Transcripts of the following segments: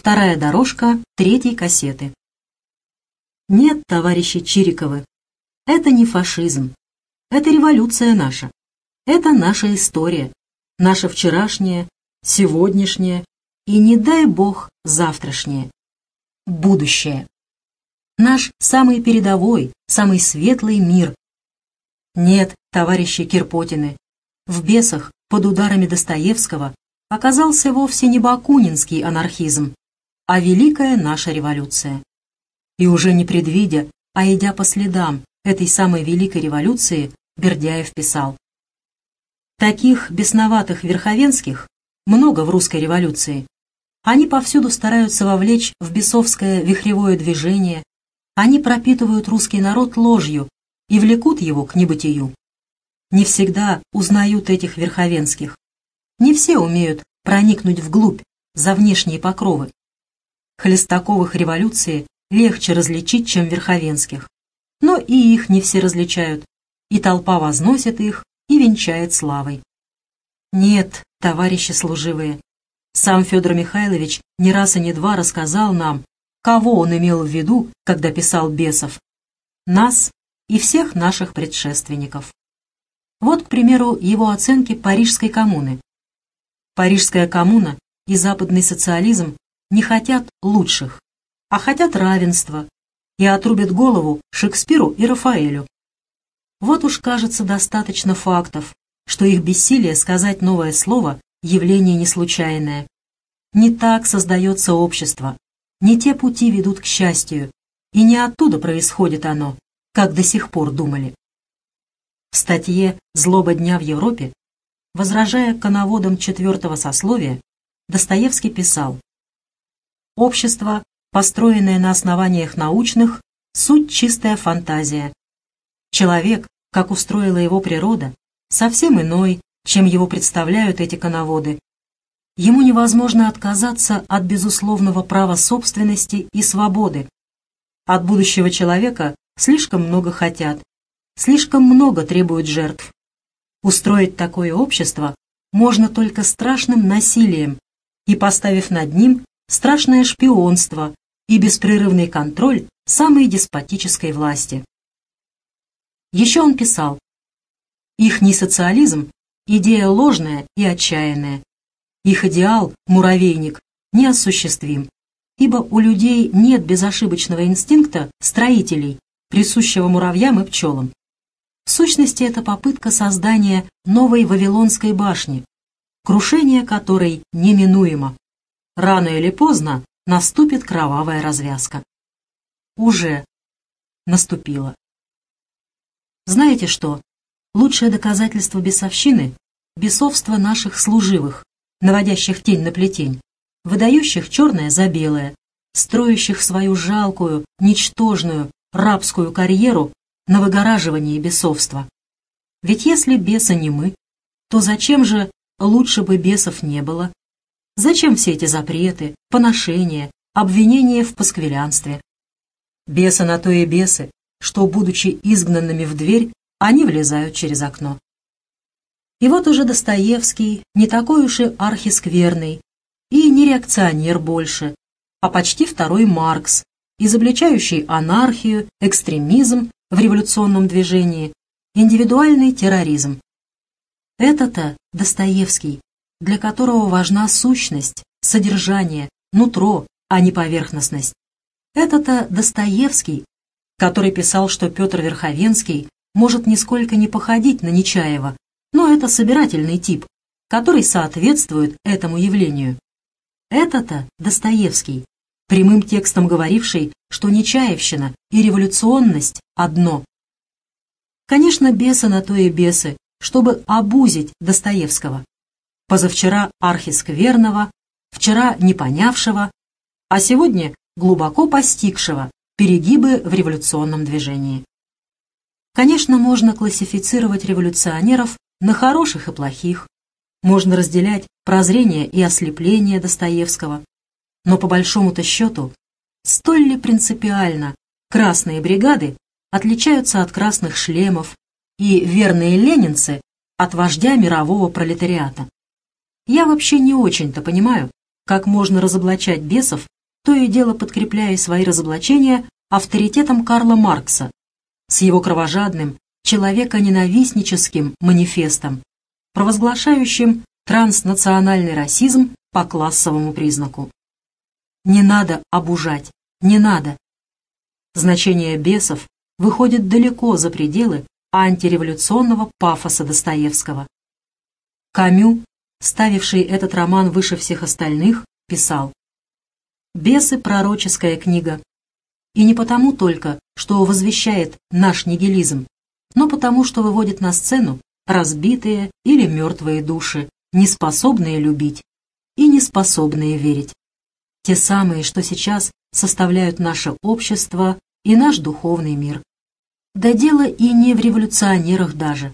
Вторая дорожка третьей кассеты. Нет, товарищи Чириковы, это не фашизм. Это революция наша. Это наша история. Наша вчерашняя, сегодняшняя и, не дай бог, завтрашнее. Будущее. Наш самый передовой, самый светлый мир. Нет, товарищи Кирпотины, в «Бесах» под ударами Достоевского оказался вовсе не бакунинский анархизм, а великая наша революция. И уже не предвидя, а идя по следам этой самой великой революции, Бердяев писал. Таких бесноватых верховенских много в русской революции. Они повсюду стараются вовлечь в бесовское вихревое движение, они пропитывают русский народ ложью и влекут его к небытию. Не всегда узнают этих верховенских. Не все умеют проникнуть вглубь, за внешние покровы. Хлестаковых революции легче различить, чем верховенских. Но и их не все различают, и толпа возносит их и венчает славой. Нет, товарищи служивые, сам Федор Михайлович не раз и не два рассказал нам, кого он имел в виду, когда писал «Бесов». Нас и всех наших предшественников. Вот, к примеру, его оценки Парижской коммуны. Парижская коммуна и западный социализм не хотят лучших, а хотят равенства и отрубят голову Шекспиру и Рафаэлю. Вот уж, кажется, достаточно фактов, что их бессилие сказать новое слово – явление не случайное. Не так создается общество, не те пути ведут к счастью, и не оттуда происходит оно, как до сих пор думали. В статье «Злоба дня в Европе», возражая коноводам четвертого сословия, Достоевский писал Общество, построенное на основаниях научных, суть чистая фантазия. Человек, как устроила его природа, совсем иной, чем его представляют эти коноводы. Ему невозможно отказаться от безусловного права собственности и свободы. От будущего человека слишком много хотят, слишком много требуют жертв. Устроить такое общество можно только страшным насилием и поставив над ним страшное шпионство и беспрерывный контроль самой деспотической власти. Еще он писал, «Их не социализм, идея ложная и отчаянная. Их идеал, муравейник, неосуществим, ибо у людей нет безошибочного инстинкта строителей, присущего муравьям и пчелам. В сущности, это попытка создания новой Вавилонской башни, крушение которой неминуемо рано или поздно наступит кровавая развязка. Уже наступила. Знаете что? Лучшее доказательство бесовщины – бесовство наших служивых, наводящих тень на плетень, выдающих черное за белое, строящих свою жалкую, ничтожную, рабскую карьеру на выгораживании бесовства. Ведь если бесы не мы, то зачем же лучше бы бесов не было? Зачем все эти запреты, поношения, обвинения в пасквилянстве? Бесы на то и бесы, что, будучи изгнанными в дверь, они влезают через окно. И вот уже Достоевский, не такой уж и архискверный, и не реакционер больше, а почти второй Маркс, изобличающий анархию, экстремизм в революционном движении, индивидуальный терроризм. Это-то Достоевский, для которого важна сущность, содержание, нутро, а не поверхностность. Это-то Достоевский, который писал, что Петр Верховенский может нисколько не походить на Нечаева, но это собирательный тип, который соответствует этому явлению. Это-то Достоевский, прямым текстом говоривший, что Нечаевщина и революционность одно. Конечно, бесы на то и бесы, чтобы обузить Достоевского позавчера архискверного, вчера непонявшего, а сегодня глубоко постигшего перегибы в революционном движении. Конечно, можно классифицировать революционеров на хороших и плохих, можно разделять прозрение и ослепление Достоевского, но по большому-то счету, столь ли принципиально красные бригады отличаются от красных шлемов и верные ленинцы от вождя мирового пролетариата? Я вообще не очень-то понимаю, как можно разоблачать бесов, то и дело подкрепляя свои разоблачения авторитетом Карла Маркса с его кровожадным, человеконенавистническим манифестом, провозглашающим транснациональный расизм по классовому признаку. Не надо обужать, не надо. Значение бесов выходит далеко за пределы антиреволюционного пафоса Достоевского. Камю, ставивший этот роман выше всех остальных, писал «Бесы — пророческая книга, и не потому только, что возвещает наш нигилизм, но потому, что выводит на сцену разбитые или мертвые души, неспособные любить и неспособные верить. Те самые, что сейчас составляют наше общество и наш духовный мир. Да дело и не в революционерах даже,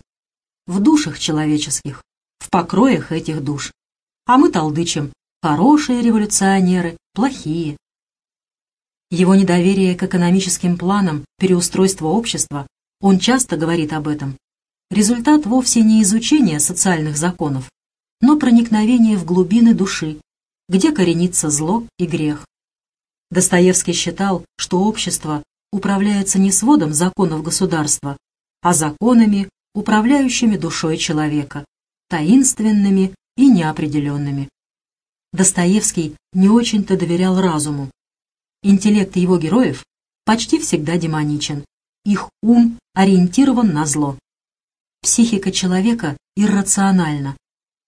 в душах человеческих, в покроях этих душ. А мы толдычим, хорошие революционеры, плохие. Его недоверие к экономическим планам переустройства общества, он часто говорит об этом, результат вовсе не изучения социальных законов, но проникновение в глубины души, где коренится зло и грех. Достоевский считал, что общество управляется не сводом законов государства, а законами, управляющими душой человека, таинственными и неопределенными. Достоевский не очень-то доверял разуму. Интеллект его героев почти всегда демоничен, их ум ориентирован на зло. Психика человека иррациональна.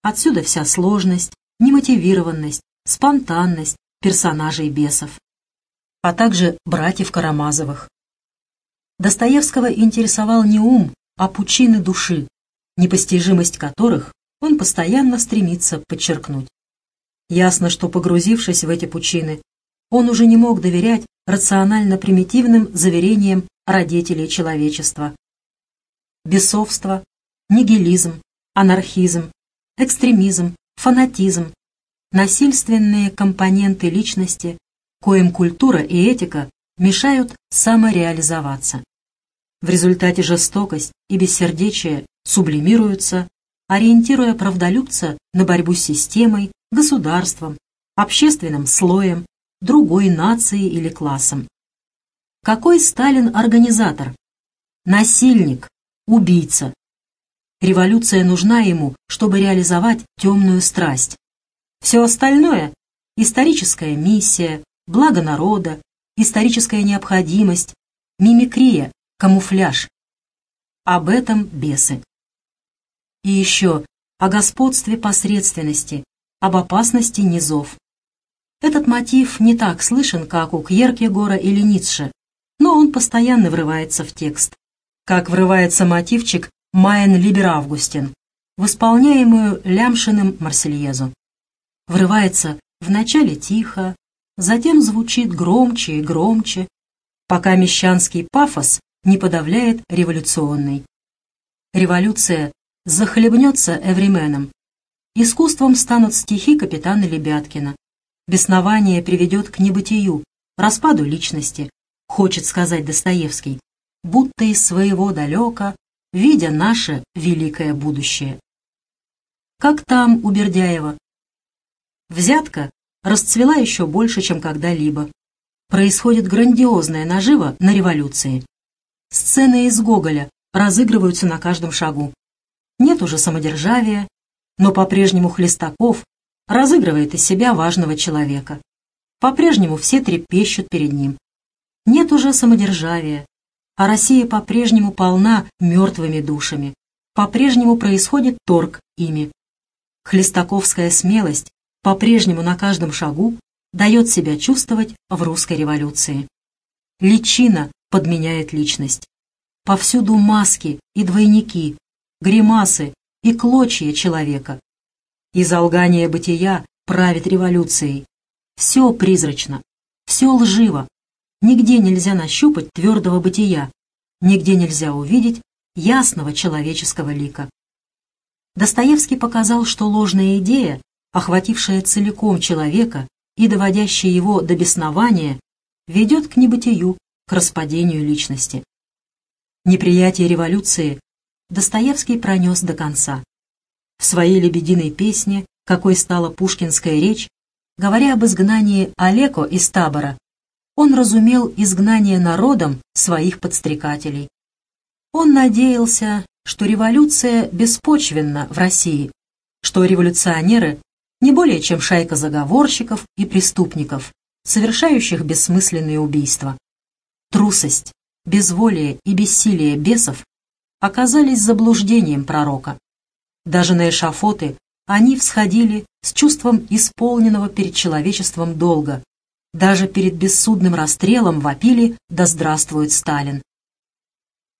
Отсюда вся сложность, немотивированность, спонтанность персонажей бесов, а также братьев Карамазовых. Достоевского интересовал не ум, а пучины души, непостижимость которых он постоянно стремится подчеркнуть. Ясно, что погрузившись в эти пучины, он уже не мог доверять рационально-примитивным заверениям родителей человечества. Бесовство, нигилизм, анархизм, экстремизм, фанатизм, насильственные компоненты личности, коим культура и этика мешают самореализоваться. В результате жестокость и бессердечие сублимируются, ориентируя правдолюбца на борьбу с системой, государством, общественным слоем, другой нацией или классом. Какой Сталин организатор? Насильник, убийца. Революция нужна ему, чтобы реализовать темную страсть. Все остальное – историческая миссия, благо народа, историческая необходимость, мимикрия, камуфляж. Об этом бесы. И еще о господстве посредственности, об опасности низов. Этот мотив не так слышен, как у Кьеркегора или Ницше, но он постоянно врывается в текст, как врывается мотивчик «Майен Либер Августин», в исполняемую Лямшиным Марсельезу. Врывается вначале тихо, затем звучит громче и громче, пока мещанский пафос не подавляет революционный. Революция захлебнется эврименом. Искусством станут стихи капитана Лебяткина. Беснование приведет к небытию, распаду личности, хочет сказать Достоевский, будто из своего далека, видя наше великое будущее. Как там у Бердяева? Взятка расцвела еще больше, чем когда-либо. Происходит грандиозная нажива на революции. Сцены из Гоголя разыгрываются на каждом шагу. Нет уже самодержавия, но по-прежнему Хлестаков разыгрывает из себя важного человека. По-прежнему все трепещут перед ним. Нет уже самодержавия, а Россия по-прежнему полна мертвыми душами. По-прежнему происходит торг ими. Хлестаковская смелость по-прежнему на каждом шагу дает себя чувствовать в русской революции. Личина подменяет личность. Повсюду маски и двойники, гримасы и клочья человека. Изолгание бытия правит революцией. Все призрачно, все лживо, Нигде нельзя нащупать твердого бытия, нигде нельзя увидеть ясного человеческого лика. Достоевский показал, что ложная идея, охватившая целиком человека и доводящая его до беснования, ведет к небытию, к распадению личности. Неприятие революции Достоевский пронес до конца. В своей «Лебединой песне», какой стала пушкинская речь, говоря об изгнании Олеко из табора, он разумел изгнание народом своих подстрекателей. Он надеялся, что революция беспочвенна в России, что революционеры не более чем шайка заговорщиков и преступников, совершающих бессмысленные убийства. Трусость, безволие и бессилие бесов оказались заблуждением пророка. Даже на эшафоты они всходили с чувством исполненного перед человечеством долга. Даже перед бессудным расстрелом вопили «Да здравствует Сталин!».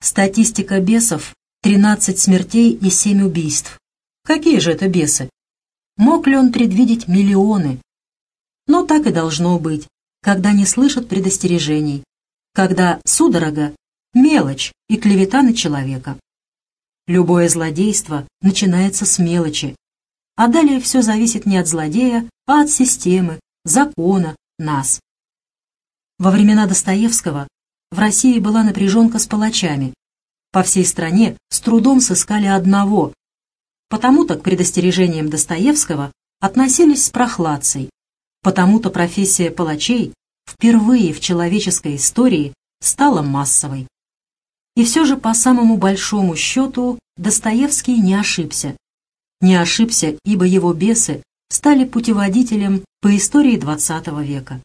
Статистика бесов — 13 смертей и 7 убийств. Какие же это бесы? Мог ли он предвидеть миллионы? Но так и должно быть, когда не слышат предостережений, когда судорога — мелочь и клевета на человека. Любое злодейство начинается с мелочи, а далее все зависит не от злодея, а от системы, закона, нас. Во времена Достоевского в России была напряженка с палачами. По всей стране с трудом сыскали одного. Потому-то к предостережениям Достоевского относились с прохладцей. Потому-то профессия палачей впервые в человеческой истории стала массовой. И все же по самому большому счету Достоевский не ошибся. Не ошибся, ибо его бесы стали путеводителем по истории XX века.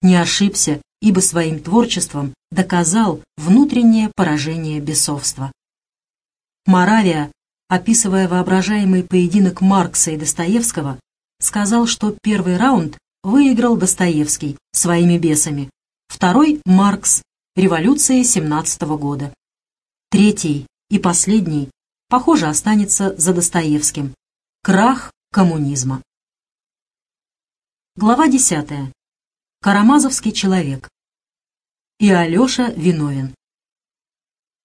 Не ошибся, ибо своим творчеством доказал внутреннее поражение бесовства. Моравия, описывая воображаемый поединок Маркса и Достоевского, сказал, что первый раунд выиграл Достоевский своими бесами, второй – Маркс, революции 17 года. Третий и последний, похоже, останется за Достоевским. Крах коммунизма. Глава 10. Карамазовский человек. И Алеша виновен.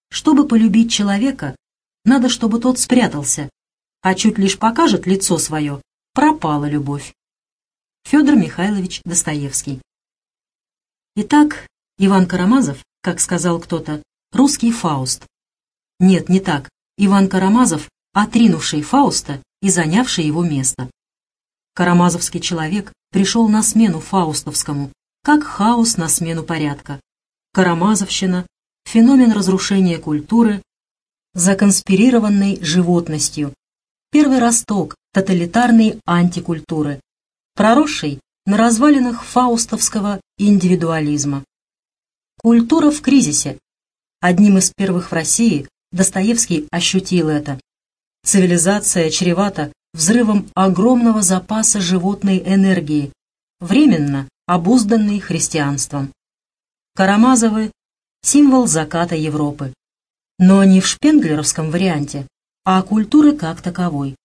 Чтобы полюбить человека, надо, чтобы тот спрятался, а чуть лишь покажет лицо свое, пропала любовь. Федор Михайлович Достоевский. Итак, Иван Карамазов, как сказал кто-то, русский Фауст. Нет, не так. Иван Карамазов, отринувший Фауста и занявший его место. Карамазовский человек пришел на смену фаустовскому, как хаос на смену порядка. Карамазовщина – феномен разрушения культуры, законспирированной животностью, первый росток тоталитарной антикультуры, проросший на развалинах фаустовского индивидуализма. Культура в кризисе. Одним из первых в России Достоевский ощутил это. Цивилизация чревата взрывом огромного запаса животной энергии, временно обузданной христианством. Карамазовы – символ заката Европы. Но не в шпенглеровском варианте, а культуры как таковой.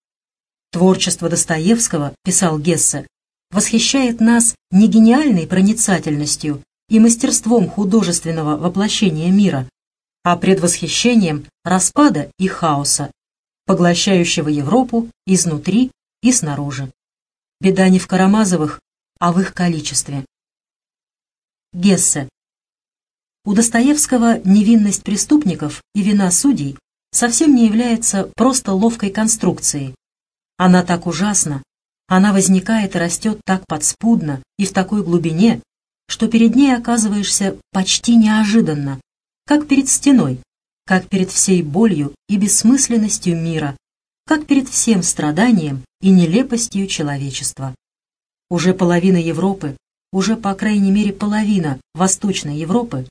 Творчество Достоевского, писал Гессе, восхищает нас не гениальной проницательностью и мастерством художественного воплощения мира, а предвосхищением распада и хаоса, поглощающего Европу изнутри и снаружи. Беда не в Карамазовых, а в их количестве. Гессе. У Достоевского невинность преступников и вина судей совсем не является просто ловкой конструкцией. Она так ужасна, она возникает и растет так подспудно и в такой глубине, что перед ней оказываешься почти неожиданно, как перед стеной, как перед всей болью и бессмысленностью мира, как перед всем страданием и нелепостью человечества. Уже половина Европы, уже по крайней мере половина Восточной Европы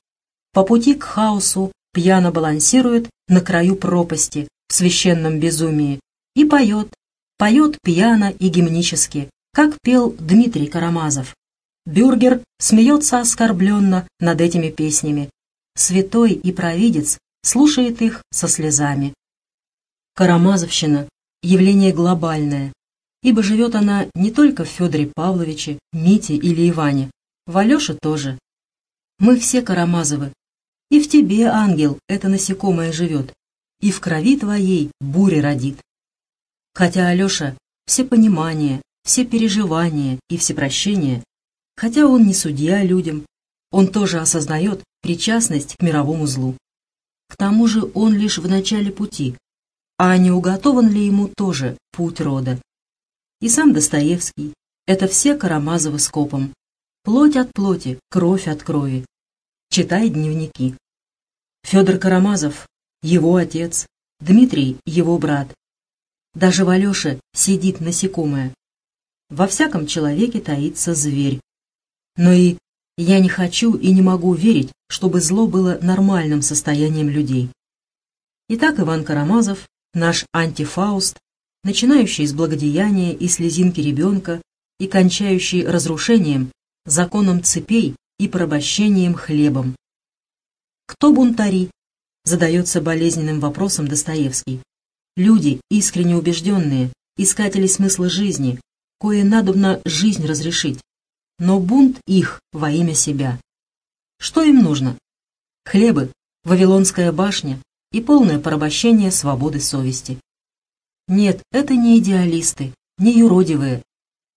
по пути к хаосу пьяно балансирует на краю пропасти в священном безумии и поет, поет пьяно и гимнически, как пел Дмитрий Карамазов. Бюргер смеется оскорбленно над этими песнями. Святой и провидец слушает их со слезами. Карамазовщина – явление глобальное, ибо живет она не только в Федоре Павловиче, Мите или Иване, в Алёше тоже. Мы все Карамазовы, и в тебе, ангел, это насекомое живет, и в крови твоей буря родит. Хотя Алеша все понимания, все переживания и все прощения, хотя он не судья людям, он тоже осознает причастность к мировому злу. К тому же он лишь в начале пути, а не уготован ли ему тоже путь рода. И сам Достоевский, Это все Карамазовы скопом. Плоть от плоти, кровь от крови. Читай дневники. Федор Карамазов, его отец, Дмитрий — его брат. Даже в Алёше сидит насекомое. Во всяком человеке таится зверь. Но и я не хочу и не могу верить, чтобы зло было нормальным состоянием людей. Итак, Иван Карамазов, наш антифауст, начинающий с благодеяния и слезинки ребенка и кончающий разрушением, законом цепей и порабощением хлебом. Кто бунтари? Задается болезненным вопросом Достоевский. Люди, искренне убежденные, искатели смысла жизни, кое надобно жизнь разрешить, но бунт их во имя себя. Что им нужно? Хлебы, Вавилонская башня и полное порабощение свободы совести. Нет, это не идеалисты, не юродивые,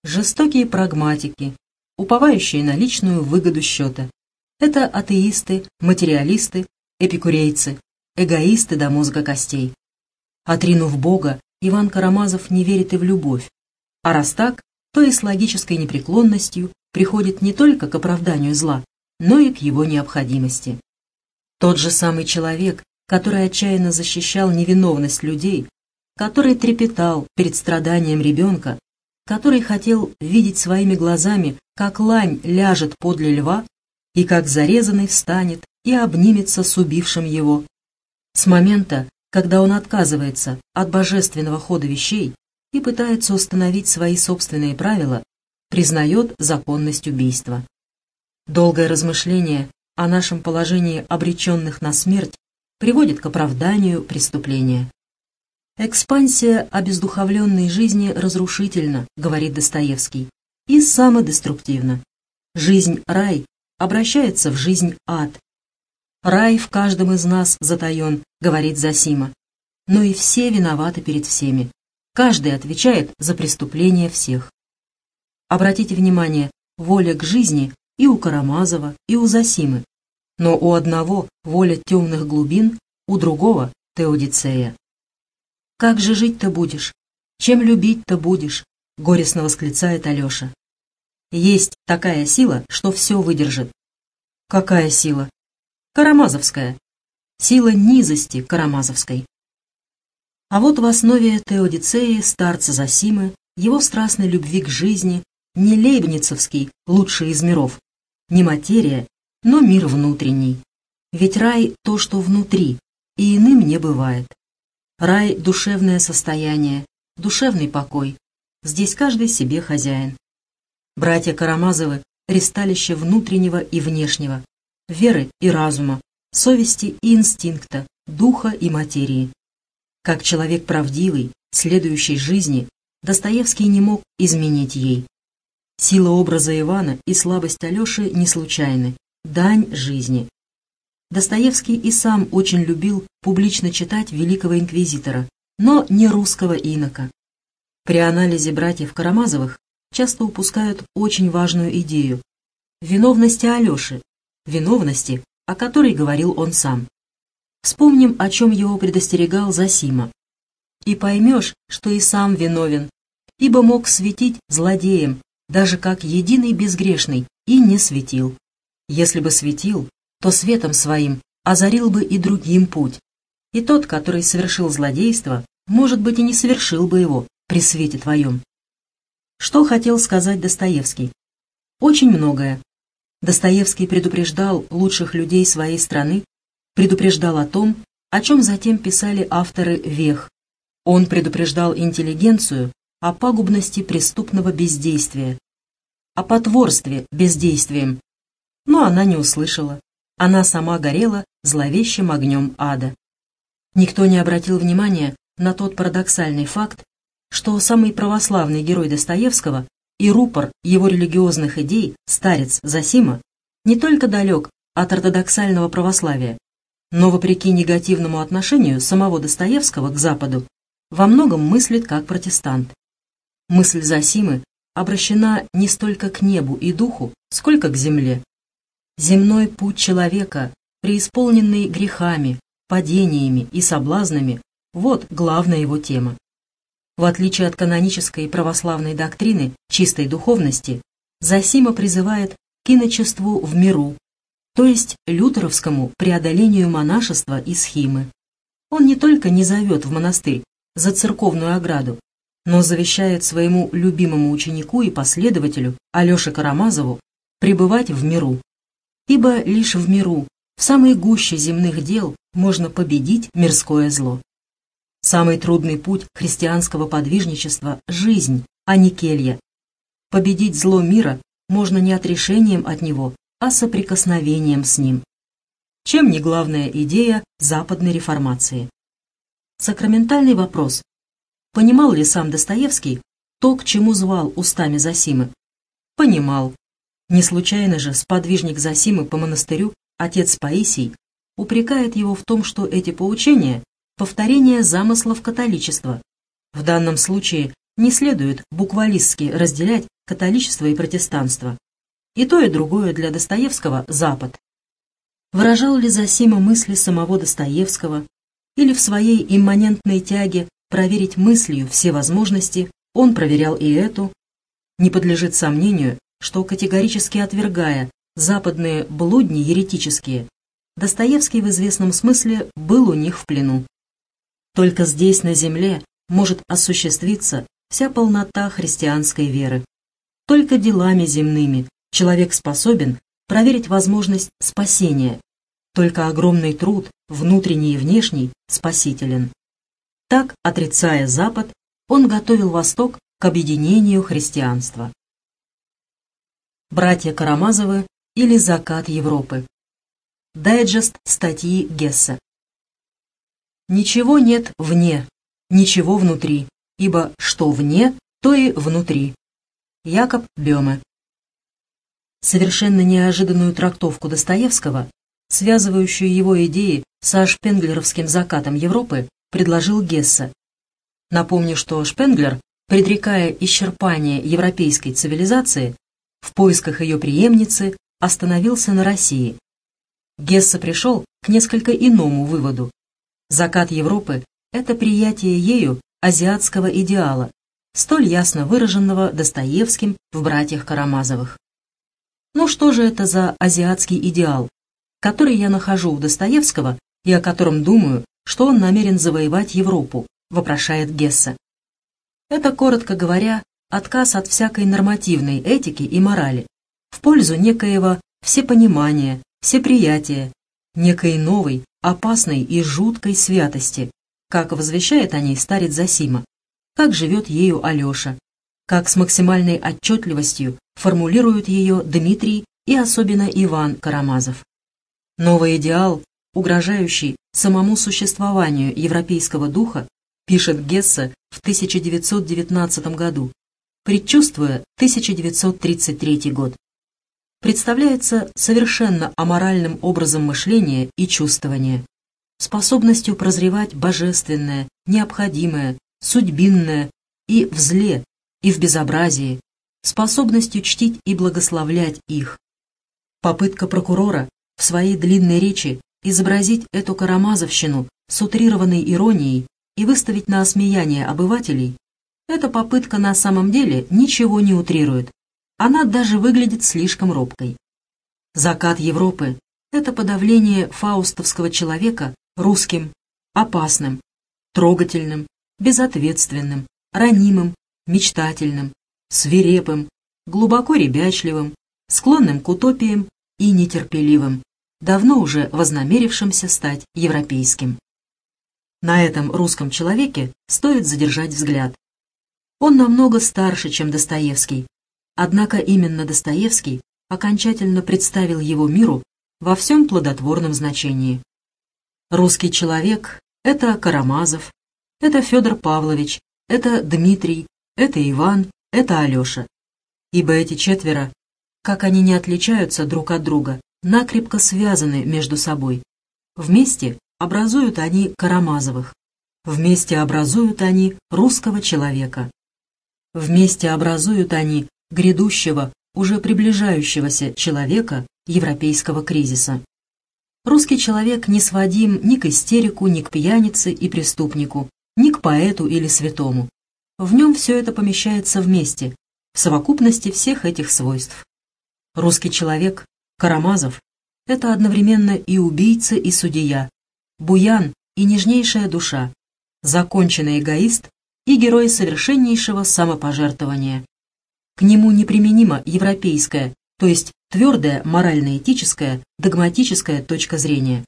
жестокие прагматики, уповающие на личную выгоду счета. Это атеисты, материалисты, эпикурейцы, эгоисты до мозга костей. Отринув Бога, Иван Карамазов не верит и в любовь. А раз так, то и с логической непреклонностью приходит не только к оправданию зла, но и к его необходимости. Тот же самый человек, который отчаянно защищал невиновность людей, который трепетал перед страданием ребенка, который хотел видеть своими глазами, как лань ляжет подле льва и как зарезанный встанет и обнимется с убившим его. С момента, когда он отказывается от божественного хода вещей и пытается установить свои собственные правила, признает законность убийства. Долгое размышление о нашем положении обреченных на смерть приводит к оправданию преступления. «Экспансия обездуховленной жизни разрушительна», — говорит Достоевский, «и самодеструктивна. Жизнь-рай обращается в жизнь-ад. Рай в каждом из нас затаен», — говорит Засима. Но и все виноваты перед всеми. Каждый отвечает за преступление всех. Обратите внимание, воля к жизни и у Карамазова, и у Засимы. Но у одного воля темных глубин, у другого — Теодицея. «Как же жить-то будешь? Чем любить-то будешь?» — горестно восклицает Алеша. «Есть такая сила, что все выдержит». «Какая сила?» «Карамазовская. Сила низости Карамазовской». А вот в основе Теодицеи, старца Засимы, его страстной любви к жизни, не лейбницевский, лучший из миров, не материя, но мир внутренний. Ведь рай — то, что внутри, и иным не бывает. Рай — душевное состояние, душевный покой. Здесь каждый себе хозяин. Братья Карамазовы — ристалище внутреннего и внешнего, веры и разума, совести и инстинкта, духа и материи. Как человек правдивый, следующий жизни, Достоевский не мог изменить ей. Сила образа Ивана и слабость Алеши не случайны, дань жизни. Достоевский и сам очень любил публично читать великого инквизитора, но не русского инока. При анализе братьев Карамазовых часто упускают очень важную идею – виновности Алеши, виновности, о которой говорил он сам. Вспомним, о чем его предостерегал Засима. «И поймешь, что и сам виновен, ибо мог светить злодеем, даже как единый безгрешный, и не светил. Если бы светил, то светом своим озарил бы и другим путь. И тот, который совершил злодейство, может быть, и не совершил бы его при свете твоем. Что хотел сказать Достоевский? Очень многое. Достоевский предупреждал лучших людей своей страны, предупреждал о том, о чем затем писали авторы «Вех». Он предупреждал интеллигенцию о пагубности преступного бездействия, о потворстве бездействием, но она не услышала. Она сама горела зловещим огнем ада. Никто не обратил внимания на тот парадоксальный факт, что самый православный герой Достоевского и рупор его религиозных идей, старец Засима, не только далек от ортодоксального православия, но, вопреки негативному отношению самого Достоевского к Западу, во многом мыслит как протестант. Мысль Засимы обращена не столько к небу и духу, сколько к земле. Земной путь человека, преисполненный грехами, падениями и соблазнами, вот главная его тема. В отличие от канонической православной доктрины чистой духовности, Зосима призывает к иночеству в миру, то есть лютеровскому преодолению монашества и схимы. Он не только не зовет в монастырь за церковную ограду, но завещает своему любимому ученику и последователю Алёше Карамазову пребывать в миру. Ибо лишь в миру, в самой гуще земных дел, можно победить мирское зло. Самый трудный путь христианского подвижничества – жизнь, а не келья. Победить зло мира можно не отрешением от него, а соприкосновением с ним. Чем не главная идея западной реформации? Сакраментальный вопрос. Понимал ли сам Достоевский то, к чему звал устами Зосимы? Понимал. Не случайно же сподвижник Зосимы по монастырю, отец Паисий, упрекает его в том, что эти поучения – повторение замыслов католичества. В данном случае не следует буквалистски разделять католичество и протестанство. И то, и другое для Достоевского – Запад. Выражал ли Зосима мысли самого Достоевского или в своей имманентной тяге проверить мыслью все возможности, он проверял и эту. Не подлежит сомнению, что категорически отвергая западные блудни еретические, Достоевский в известном смысле был у них в плену. Только здесь, на земле, может осуществиться вся полнота христианской веры. Только делами земными человек способен проверить возможность спасения. Только огромный труд, внутренний и внешний, спасителен. Так, отрицая Запад, он готовил Восток к объединению христианства. Братья Карамазовы или Закат Европы. Дайджест статьи Гесса. Ничего нет вне, ничего внутри, ибо что вне, то и внутри. Якоб Бёме совершенно неожиданную трактовку Достоевского, связывающую его идеи со шпенглеровским закатом Европы, предложил Гессе. Напомню, что Шпенглер, предрекая исчерпание европейской цивилизации, в поисках ее преемницы остановился на России. Гессе пришел к несколько иному выводу. Закат Европы – это приятие ею азиатского идеала, столь ясно выраженного Достоевским в «Братьях Карамазовых». Ну что же это за азиатский идеал, который я нахожу у Достоевского и о котором думаю, что он намерен завоевать Европу, вопрошает Гессе. Это, коротко говоря, отказ от всякой нормативной этики и морали в пользу некоего всепонимания, всеприятия, некой новой, опасной и жуткой святости, как возвещает о ней старец Засима, как живет ею Алеша, как с максимальной отчетливостью формулируют ее Дмитрий и особенно Иван Карамазов. Новый идеал, угрожающий самому существованию европейского духа, пишет Гессе в 1919 году, предчувствуя 1933 год. Представляется совершенно аморальным образом мышления и чувствования, способностью прозревать божественное, необходимое, судьбинное и в зле, и в безобразии, способностью чтить и благословлять их. Попытка прокурора в своей длинной речи изобразить эту карамазовщину с утрированной иронией и выставить на осмеяние обывателей, эта попытка на самом деле ничего не утрирует. Она даже выглядит слишком робкой. Закат Европы — это подавление фаустовского человека русским, опасным, трогательным, безответственным, ранимым мечтательным, свирепым, глубоко ребячливым, склонным к утопиям и нетерпеливым, давно уже вознамерившимся стать европейским. На этом русском человеке стоит задержать взгляд. Он намного старше, чем Достоевский, однако именно Достоевский окончательно представил его миру во всем плодотворном значении. Русский человек — это Карамазов, это Федор Павлович, это Дмитрий, это Иван, это Алеша. Ибо эти четверо, как они не отличаются друг от друга, накрепко связаны между собой. Вместе образуют они Карамазовых. Вместе образуют они русского человека. Вместе образуют они грядущего, уже приближающегося человека европейского кризиса. Русский человек не сводим ни к истерику, ни к пьянице и преступнику, ни к поэту или святому. В нем все это помещается вместе, в совокупности всех этих свойств. Русский человек, Карамазов, это одновременно и убийца, и судья, буян и нежнейшая душа, законченный эгоист и герой совершеннейшего самопожертвования. К нему неприменимо европейское, то есть твердая морально-этическая, догматическая точка зрения.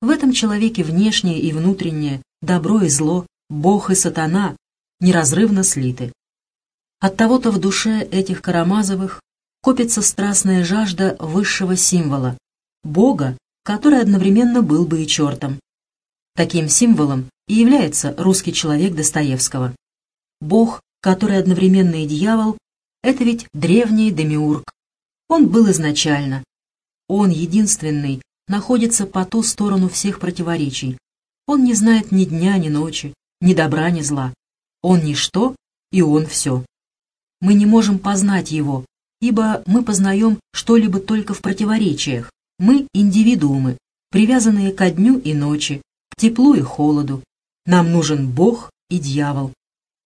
В этом человеке внешнее и внутреннее, добро и зло, Бог и сатана неразрывно слиты. Оттого-то в душе этих Карамазовых копится страстная жажда высшего символа, Бога, который одновременно был бы и чертом. Таким символом и является русский человек Достоевского. Бог, который одновременно и дьявол, это ведь древний демиург. Он был изначально. Он, единственный, находится по ту сторону всех противоречий. Он не знает ни дня, ни ночи, ни добра, ни зла. Он ничто, и он все. Мы не можем познать его, ибо мы познаем что-либо только в противоречиях. Мы индивидуумы, привязанные ко дню и ночи, к теплу и холоду. Нам нужен Бог и дьявол.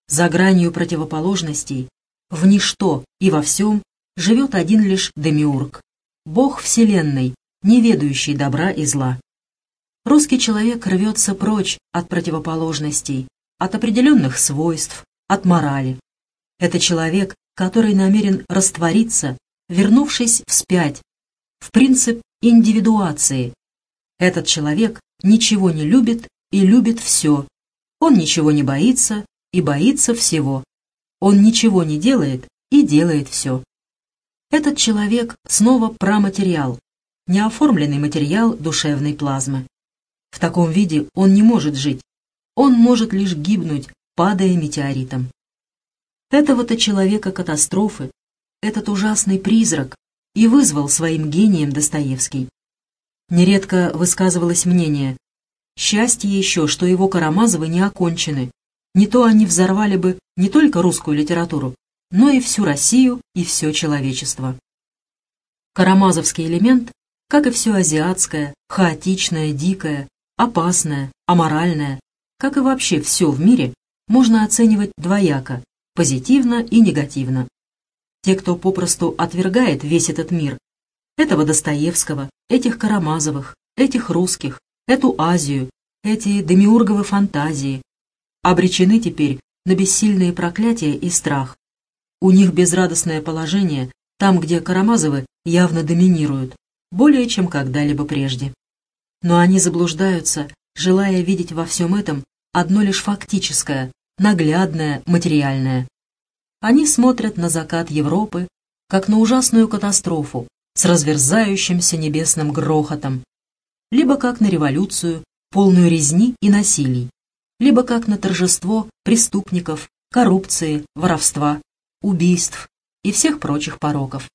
За гранью противоположностей, в ничто и во всем, живет один лишь Демиург. Бог Вселенной, не ведающий добра и зла. Русский человек рвется прочь от противоположностей, от определенных свойств, от морали. Это человек, который намерен раствориться, вернувшись вспять, в принцип индивидуации. Этот человек ничего не любит и любит все. Он ничего не боится и боится всего. Он ничего не делает и делает все. Этот человек снова проматериал, неоформленный материал душевной плазмы. В таком виде он не может жить, он может лишь гибнуть, падая метеоритом. Этого-то человека катастрофы, этот ужасный призрак, и вызвал своим гением Достоевский. Нередко высказывалось мнение, счастье еще, что его Карамазовы не окончены, не то они взорвали бы не только русскую литературу, но и всю Россию и все человечество. Карамазовский элемент, как и все азиатское, хаотичное, дикое, опасное, аморальное, как и вообще все в мире, можно оценивать двояко, позитивно и негативно. Те, кто попросту отвергает весь этот мир, этого Достоевского, этих Карамазовых, этих русских, эту Азию, эти демиурговы фантазии, обречены теперь на бессильные проклятия и страх. У них безрадостное положение там, где Карамазовы явно доминируют, более чем когда-либо прежде. Но они заблуждаются, желая видеть во всем этом одно лишь фактическое, наглядное, материальное. Они смотрят на закат Европы, как на ужасную катастрофу с разверзающимся небесным грохотом, либо как на революцию, полную резни и насилий, либо как на торжество преступников, коррупции, воровства, убийств и всех прочих пороков.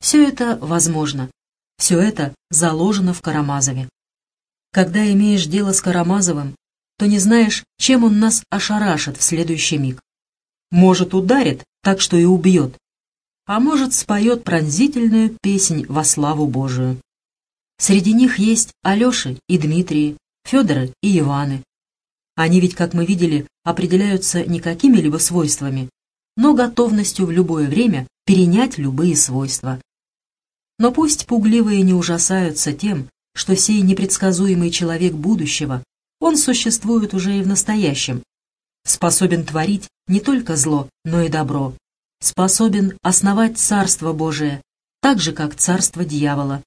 Все это возможно, все это заложено в Карамазове. Когда имеешь дело с Карамазовым, то не знаешь, чем он нас ошарашит в следующий миг. Может, ударит так, что и убьет, а может, споет пронзительную песнь во славу Божию. Среди них есть Алеши и Дмитрии, Федоры и Иваны, они ведь, как мы видели, определяются не какими-либо свойствами, но готовностью в любое время перенять любые свойства. Но пусть пугливые не ужасаются тем, что сей непредсказуемый человек будущего, он существует уже и в настоящем, способен творить не только зло, но и добро, способен основать Царство Божие, так же, как Царство Дьявола.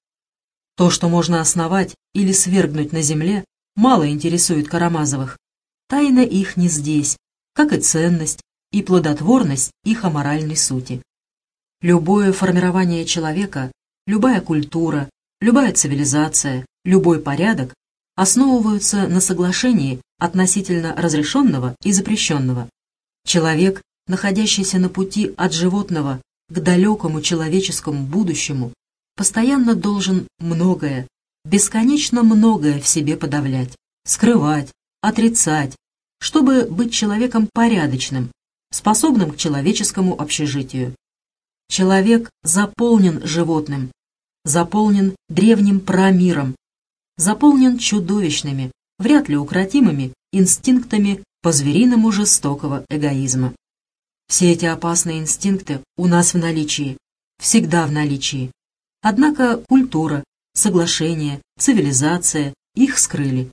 То, что можно основать или свергнуть на земле, мало интересует Карамазовых. Тайна их не здесь, как и ценность и плодотворность их аморальной сути. Любое формирование человека, любая культура, любая цивилизация, любой порядок основываются на соглашении относительно разрешенного и запрещенного. Человек, находящийся на пути от животного к далекому человеческому будущему, постоянно должен многое, бесконечно многое в себе подавлять, скрывать, отрицать, чтобы быть человеком порядочным, способным к человеческому общежитию. Человек заполнен животным, заполнен древним прамиром, заполнен чудовищными, вряд ли укротимыми инстинктами по-звериному жестокого эгоизма. Все эти опасные инстинкты у нас в наличии, всегда в наличии. Однако культура, соглашение, цивилизация их скрыли.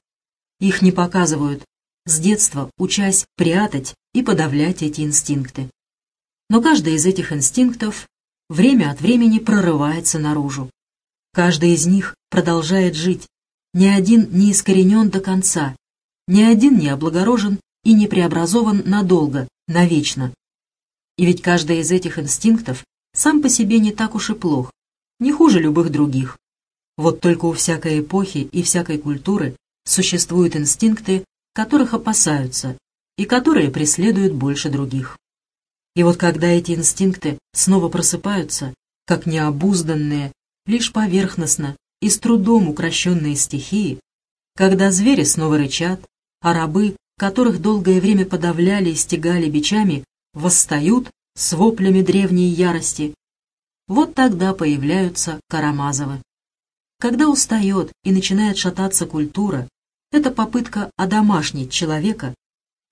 Их не показывают, с детства учась прятать и подавлять эти инстинкты. Но каждый из этих инстинктов время от времени прорывается наружу. Каждый из них продолжает жить, ни один не искоренен до конца, ни один не облагорожен и не преобразован надолго, навечно. И ведь каждый из этих инстинктов сам по себе не так уж и плох, не хуже любых других. Вот только у всякой эпохи и всякой культуры существуют инстинкты, которых опасаются и которые преследуют больше других. И вот когда эти инстинкты снова просыпаются, как необузданные, лишь поверхностно и с трудом укращенные стихии, когда звери снова рычат, а рабы, которых долгое время подавляли и стегали бичами, восстают с воплями древней ярости, вот тогда появляются Карамазовы. Когда устает и начинает шататься культура, это попытка одомашнить человека,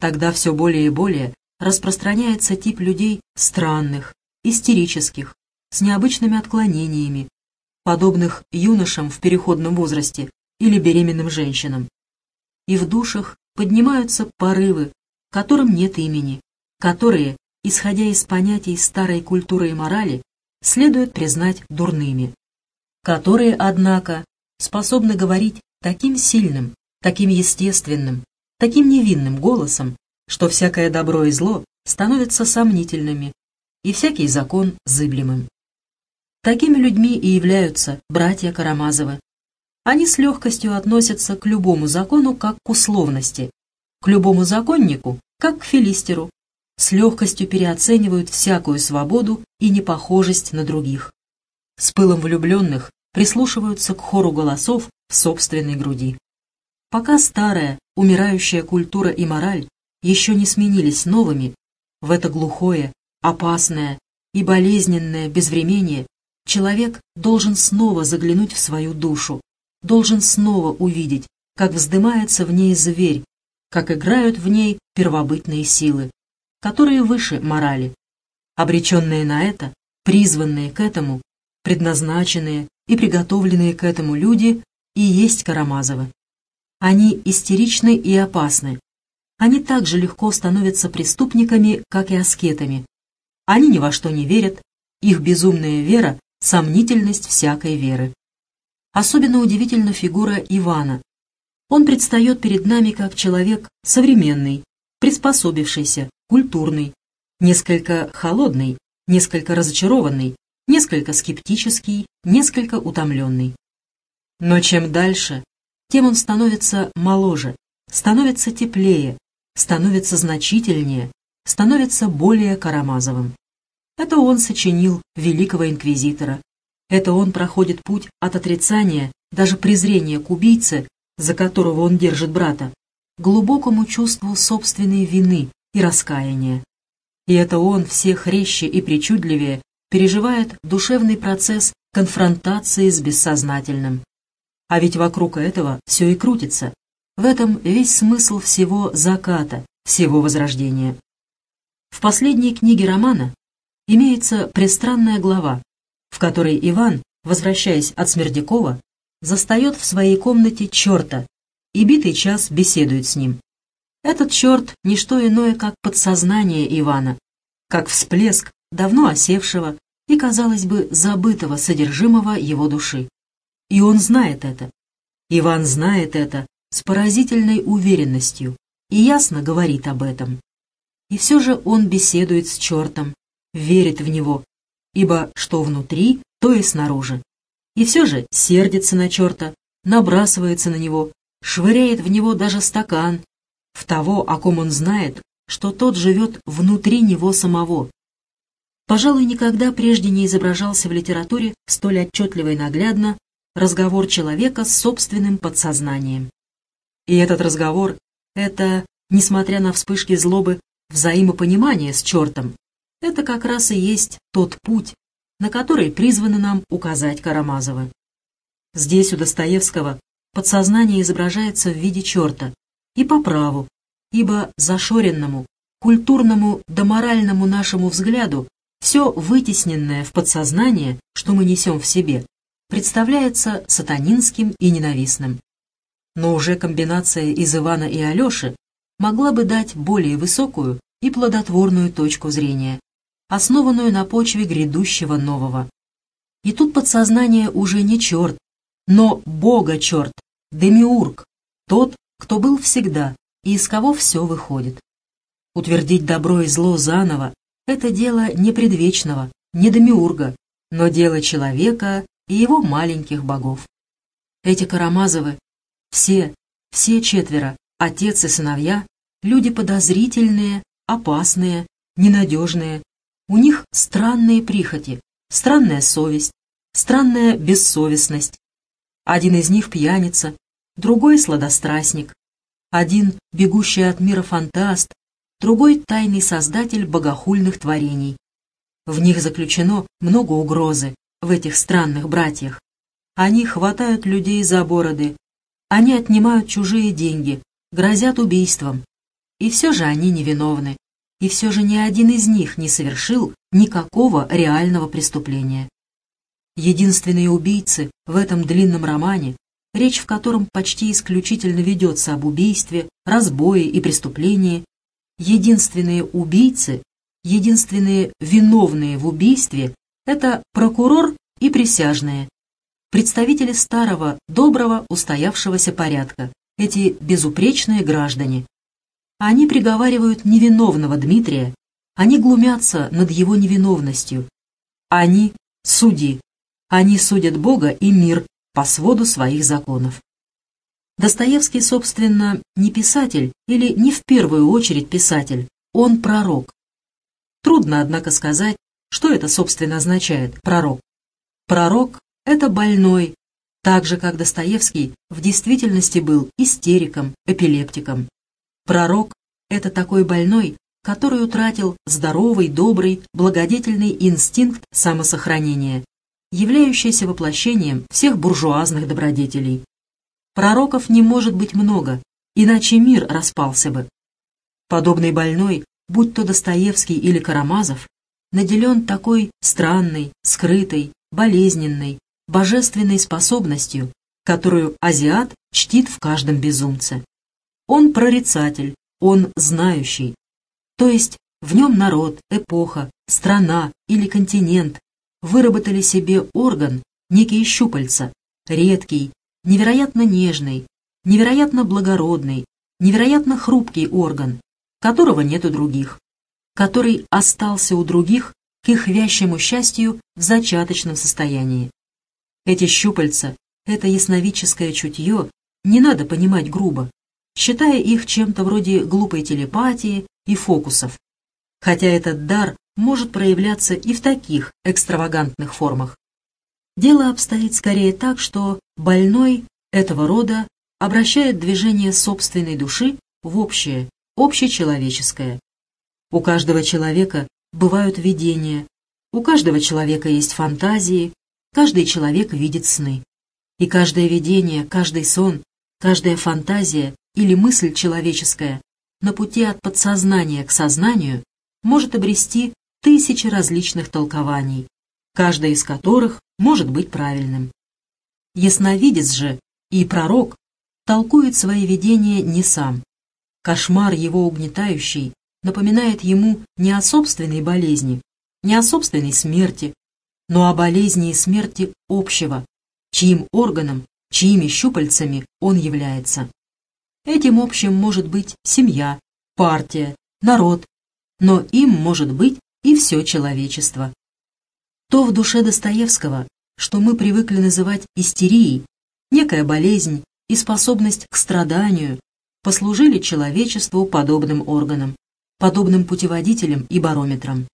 тогда все более и более распространяется тип людей странных, истерических, с необычными отклонениями, подобных юношам в переходном возрасте или беременным женщинам. И в душах поднимаются порывы, которым нет имени, которые, исходя из понятий старой культуры и морали, следует признать дурными, которые, однако, способны говорить таким сильным, таким естественным, таким невинным голосом, что всякое добро и зло становятся сомнительными, и всякий закон зыблемым. Такими людьми и являются братья Карамазовы. Они с легкостью относятся к любому закону как к условности, к любому законнику как к филистеру, с легкостью переоценивают всякую свободу и непохожесть на других. С пылом влюбленных прислушиваются к хору голосов в собственной груди. Пока старая, умирающая культура и мораль еще не сменились новыми, в это глухое, опасное и болезненное безвременье человек должен снова заглянуть в свою душу, должен снова увидеть, как вздымается в ней зверь, как играют в ней первобытные силы, которые выше морали. Обреченные на это, призванные к этому, предназначенные и приготовленные к этому люди и есть Карамазовы. Они истеричны и опасны, они так же легко становятся преступниками, как и аскетами. Они ни во что не верят, их безумная вера – сомнительность всякой веры. Особенно удивительна фигура Ивана. Он предстает перед нами как человек современный, приспособившийся, культурный, несколько холодный, несколько разочарованный, несколько скептический, несколько утомленный. Но чем дальше, тем он становится моложе, становится теплее, становится значительнее, становится более Карамазовым. Это он сочинил великого инквизитора. Это он проходит путь от отрицания, даже презрения к убийце, за которого он держит брата, глубокому чувству собственной вины и раскаяния. И это он все хреще и причудливее переживает душевный процесс конфронтации с бессознательным. А ведь вокруг этого все и крутится, в этом весь смысл всего заката, всего возрождения. В последней книге романа имеется пристранная глава, в которой Иван, возвращаясь от Смердякова, застает в своей комнате черта и битый час беседует с ним. Этот черт — не что иное, как подсознание Ивана, как всплеск давно осевшего и, казалось бы, забытого содержимого его души. И он знает это. Иван знает это с поразительной уверенностью и ясно говорит об этом. И все же он беседует с чертом, верит в него, ибо что внутри, то и снаружи. И все же сердится на черта, набрасывается на него, швыряет в него даже стакан, в того, о ком он знает, что тот живет внутри него самого. Пожалуй, никогда прежде не изображался в литературе столь отчетливо и наглядно разговор человека с собственным подсознанием. И этот разговор — это, несмотря на вспышки злобы, взаимопонимание с чертом. Это как раз и есть тот путь, на который призваны нам указать Карамазовы. Здесь у Достоевского подсознание изображается в виде черта, и по праву, ибо зашоренному, культурному да моральному нашему взгляду все вытесненное в подсознание, что мы несем в себе, представляется сатанинским и ненавистным. Но уже комбинация из Ивана и Алеши могла бы дать более высокую и плодотворную точку зрения, основанную на почве грядущего нового. И тут подсознание уже не черт, но Бога-черт, Демиург, тот, кто был всегда и из кого все выходит. Утвердить добро и зло заново — это дело не предвечного, не Демиурга, но дело человека и его маленьких богов. Эти Карамазовы, все, все четверо, отец и сыновья, люди подозрительные, опасные, ненадежные. У них странные прихоти, странная совесть, странная бессовестность. Один из них пьяница, другой сладострастник, один бегущий от мира фантаст, другой тайный создатель богохульных творений. В них заключено много угрозы, в этих странных братьях. Они хватают людей за бороды, они отнимают чужие деньги, грозят убийством. И все же они невиновны, и все же ни один из них не совершил никакого реального преступления. Единственные убийцы в этом длинном романе, речь в котором почти исключительно ведется об убийстве, разбое и преступлении, единственные убийцы, единственные виновные в убийстве – это прокурор и присяжные, представители старого, доброго, устоявшегося порядка, эти безупречные граждане. Они приговаривают невиновного Дмитрия, они глумятся над его невиновностью. Они – судьи, они судят Бога и мир по своду своих законов. Достоевский, собственно, не писатель или не в первую очередь писатель, он пророк. Трудно, однако, сказать, что это, собственно, означает «пророк». Пророк — это больной, так же, как Достоевский в действительности был истериком, эпилептиком. Пророк — это такой больной, который утратил здоровый, добрый, благодетельный инстинкт самосохранения, являющийся воплощением всех буржуазных добродетелей. Пророков не может быть много, иначе мир распался бы. Подобный больной, будь то Достоевский или Карамазов, наделен такой странной, скрытой, болезненной, божественной способностью, которую азиат чтит в каждом безумце. Он прорицатель, он знающий. То есть в нем народ, эпоха, страна или континент выработали себе орган, некие щупальца, редкий, невероятно нежный, невероятно благородный, невероятно хрупкий орган, которого нет у других, который остался у других к их вящему счастью в зачаточном состоянии. Эти щупальца, это ясновидческое чутье, не надо понимать грубо, считая их чем-то вроде глупой телепатии и фокусов. Хотя этот дар может проявляться и в таких экстравагантных формах. Дело обстоит скорее так, что больной этого рода обращает движение собственной души в общее, общечеловеческое. У каждого человека бывают видения, у каждого человека есть фантазии, каждый человек видит сны. И каждое видение, каждый сон, каждая фантазия или мысль человеческая на пути от подсознания к сознанию может обрести тысячи различных толкований, каждое из которых может быть правильным. Ясновидец же и пророк толкует свои видения не сам. Кошмар его угнетающий напоминает ему не о собственной болезни, не о собственной смерти, но о болезни и смерти общего, чьим органом, чьими щупальцами он является. Этим общим может быть семья, партия, народ, но им может быть и все человечество. То в душе Достоевского, что мы привыкли называть истерией, некая болезнь и способность к страданию, послужили человечеству подобным органам подобным путеводителем и барометром.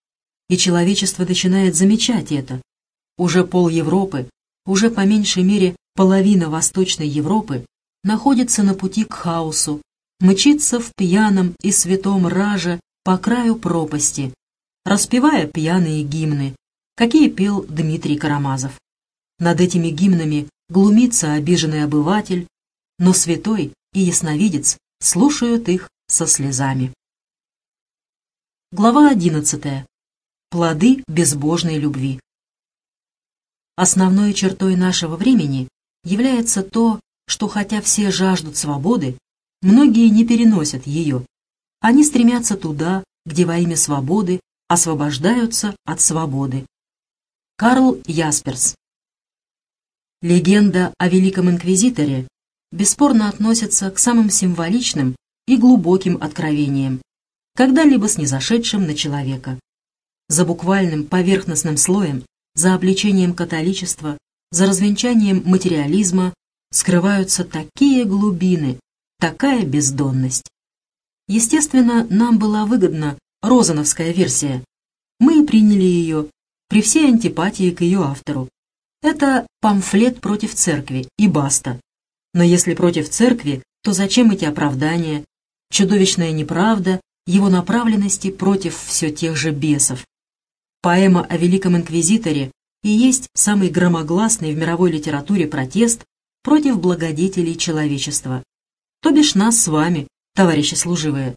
И человечество начинает замечать это. Уже пол Европы, уже по меньшей мере половина Восточной Европы находится на пути к хаосу, мчится в пьяном и святом раже по краю пропасти, распевая пьяные гимны, какие пел Дмитрий Карамазов. Над этими гимнами глумится обиженный обыватель, но святой и ясновидец слушают их со слезами. Глава 11. Плоды безбожной любви. Основной чертой нашего времени является то, что хотя все жаждут свободы, многие не переносят ее. Они стремятся туда, где во имя свободы освобождаются от свободы. Карл Ясперс Легенда о Великом Инквизиторе бесспорно относится к самым символичным и глубоким откровениям, когда-либо снизошедшим на человека. За буквальным поверхностным слоем, за обличением католичества, за развенчанием материализма скрываются такие глубины, такая бездонность. Естественно, нам была выгодна розановская версия. Мы приняли ее при всей антипатии к ее автору. Это памфлет против церкви и баста. Но если против церкви, то зачем эти оправдания? Чудовищная неправда, его направленности против все тех же бесов. Поэма о Великом Инквизиторе и есть самый громогласный в мировой литературе протест против благодетелей человечества, то бишь нас с вами, товарищи служивые.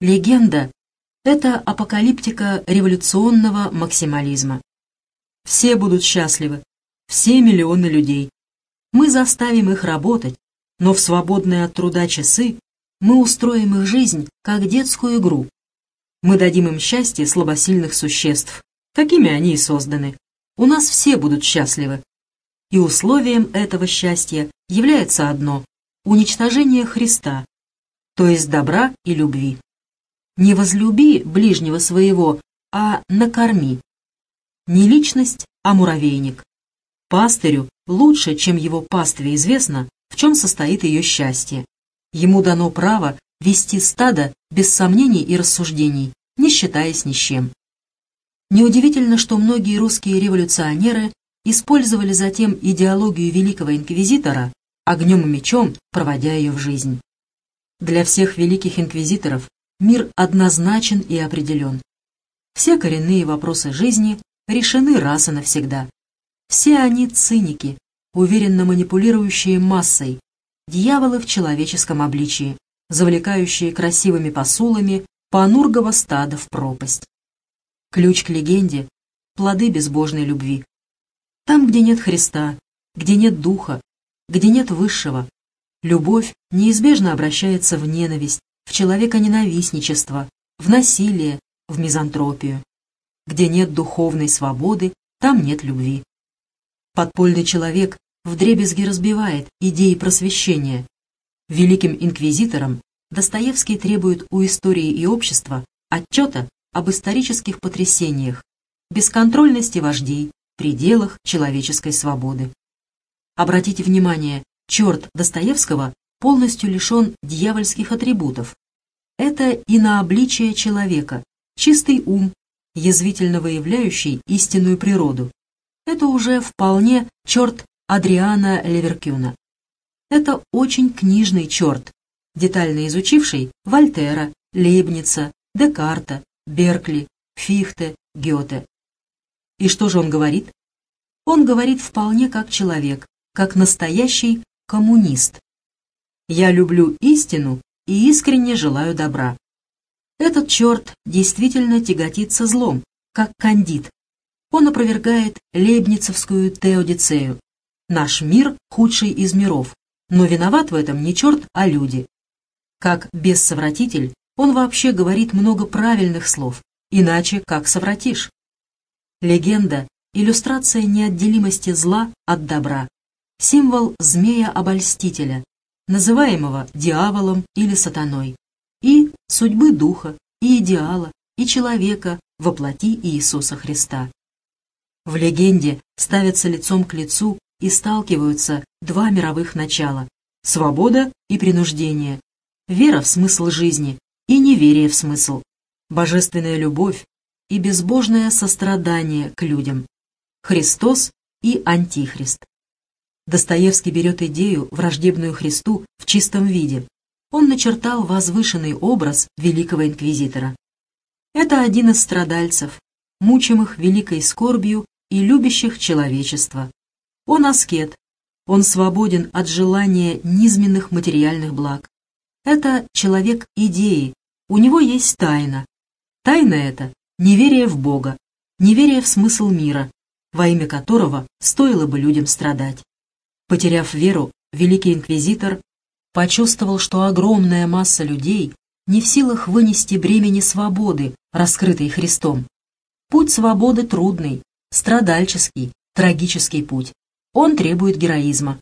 Легенда — это апокалиптика революционного максимализма. Все будут счастливы, все миллионы людей. Мы заставим их работать, но в свободные от труда часы мы устроим их жизнь как детскую игру. Мы дадим им счастье слабосильных существ, какими они и созданы. У нас все будут счастливы. И условием этого счастья является одно – уничтожение Христа, то есть добра и любви. Не возлюби ближнего своего, а накорми. Не личность, а муравейник. Пастырю лучше, чем его пастве известно, в чем состоит ее счастье. Ему дано право вести стадо без сомнений и рассуждений, не считаясь ни с чем. Неудивительно, что многие русские революционеры использовали затем идеологию великого инквизитора огнем и мечом, проводя ее в жизнь. Для всех великих инквизиторов мир однозначен и определен. Все коренные вопросы жизни решены раз и навсегда. Все они циники, уверенно манипулирующие массой, дьяволы в человеческом обличии, завлекающие красивыми посулами панургова стада в пропасть. Ключ к легенде — плоды безбожной любви. Там, где нет Христа, где нет Духа, где нет Высшего, любовь неизбежно обращается в ненависть, в человека-ненавистничество, в насилие, в мизантропию. Где нет духовной свободы, там нет любви. Подпольный человек вдребезги разбивает идеи просвещения. Великим инквизиторам Достоевский требует у истории и общества отчета об исторических потрясениях, бесконтрольности вождей, пределах человеческой свободы. Обратите внимание, черт Достоевского полностью лишен дьявольских атрибутов. Это инообличие человека, чистый ум, язвительно выявляющий истинную природу. Это уже вполне черт Адриана Леверкюна. Это очень книжный черт, детально изучивший Вольтера, Лейбница, Декарта, Беркли, Фихте, Гёте. И что же он говорит? Он говорит вполне как человек, как настоящий коммунист. Я люблю истину и искренне желаю добра. Этот черт действительно тяготится злом, как кандид. Он опровергает лейбницевскую теодицею, Наш мир худший из миров, но виноват в этом не черт, а люди. Как бессовратитель, он вообще говорит много правильных слов, иначе как совратишь? Легенда – иллюстрация неотделимости зла от добра, символ змея-обольстителя, называемого дьяволом или сатаной, и судьбы духа, и идеала, и человека во плоти Иисуса Христа. В легенде ставятся лицом к лицу и сталкиваются два мировых начала – свобода и принуждение, вера в смысл жизни и неверие в смысл, божественная любовь и безбожное сострадание к людям, Христос и Антихрист. Достоевский берет идею, враждебную Христу, в чистом виде. Он начертал возвышенный образ великого инквизитора. Это один из страдальцев, мучимых великой скорбью и любящих человечество. Он аскет, он свободен от желания низменных материальных благ. Это человек идеи, у него есть тайна. Тайна эта — неверие в Бога, неверие в смысл мира, во имя которого стоило бы людям страдать. Потеряв веру, великий инквизитор почувствовал, что огромная масса людей не в силах вынести бремени свободы, раскрытой Христом. Путь свободы трудный, страдальческий, трагический путь. Он требует героизма.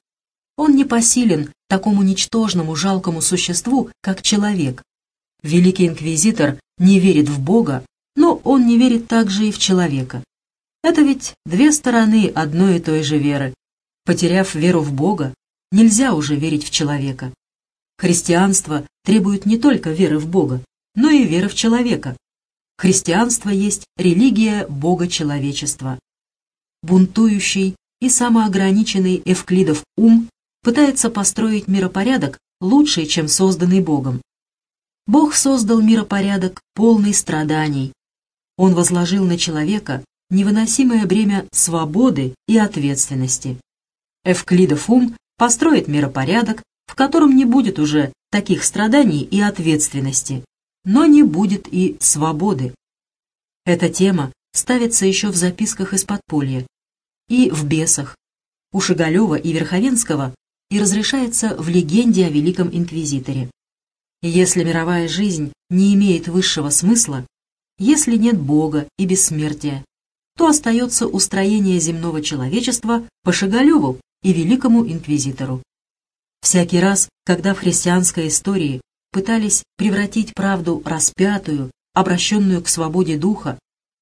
Он не посилен такому ничтожному, жалкому существу, как человек. Великий инквизитор не верит в Бога, но он не верит также и в человека. Это ведь две стороны одной и той же веры. Потеряв веру в Бога, нельзя уже верить в человека. Христианство требует не только веры в Бога, но и веры в человека. Христианство есть религия Бога человечества. Бунтующий и самоограниченный Эвклидов ум пытается построить миропорядок лучше, чем созданный Богом. Бог создал миропорядок полный страданий. Он возложил на человека невыносимое бремя свободы и ответственности. Эвклидов ум построит миропорядок, в котором не будет уже таких страданий и ответственности, но не будет и свободы. Эта тема ставится еще в записках из подполья и в «Бесах», у Шигалева и Верховенского и разрешается в легенде о Великом Инквизиторе. Если мировая жизнь не имеет высшего смысла, если нет Бога и бессмертия, то остается устроение земного человечества по Шигалеву и Великому Инквизитору. Всякий раз, когда в христианской истории пытались превратить правду распятую, обращенную к свободе духа,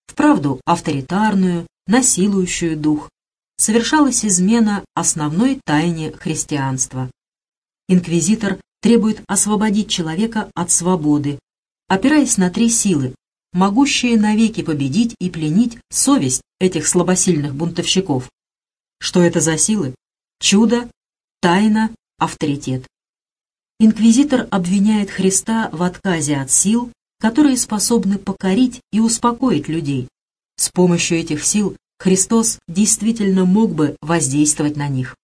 в правду авторитарную, насилующую дух, совершалась измена основной тайне христианства. Инквизитор требует освободить человека от свободы, опираясь на три силы, могущие навеки победить и пленить совесть этих слабосильных бунтовщиков. Что это за силы? Чудо, тайна авторитет. Инквизитор обвиняет Христа в отказе от сил, которые способны покорить и успокоить людей. С помощью этих сил Христос действительно мог бы воздействовать на них.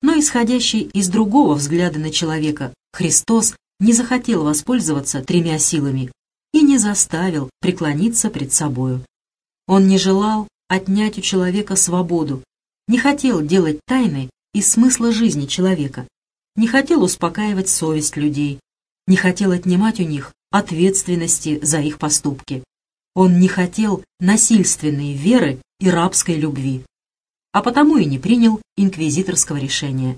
Но исходящий из другого взгляда на человека, Христос не захотел воспользоваться тремя силами и не заставил преклониться пред собою. Он не желал отнять у человека свободу, не хотел делать тайны из смысла жизни человека не хотел успокаивать совесть людей, не хотел отнимать у них ответственности за их поступки. Он не хотел насильственной веры и рабской любви, а потому и не принял инквизиторского решения.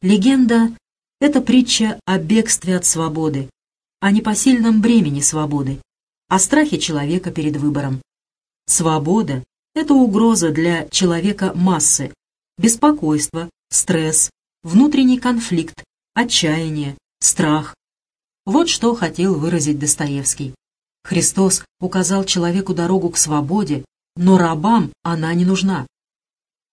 Легенда — это притча о бегстве от свободы, о непосильном бремени свободы, о страхе человека перед выбором. Свобода — это угроза для человека массы, беспокойство, стресс, внутренний конфликт, отчаяние, страх. Вот что хотел выразить Достоевский. Христос указал человеку дорогу к свободе, но рабам она не нужна.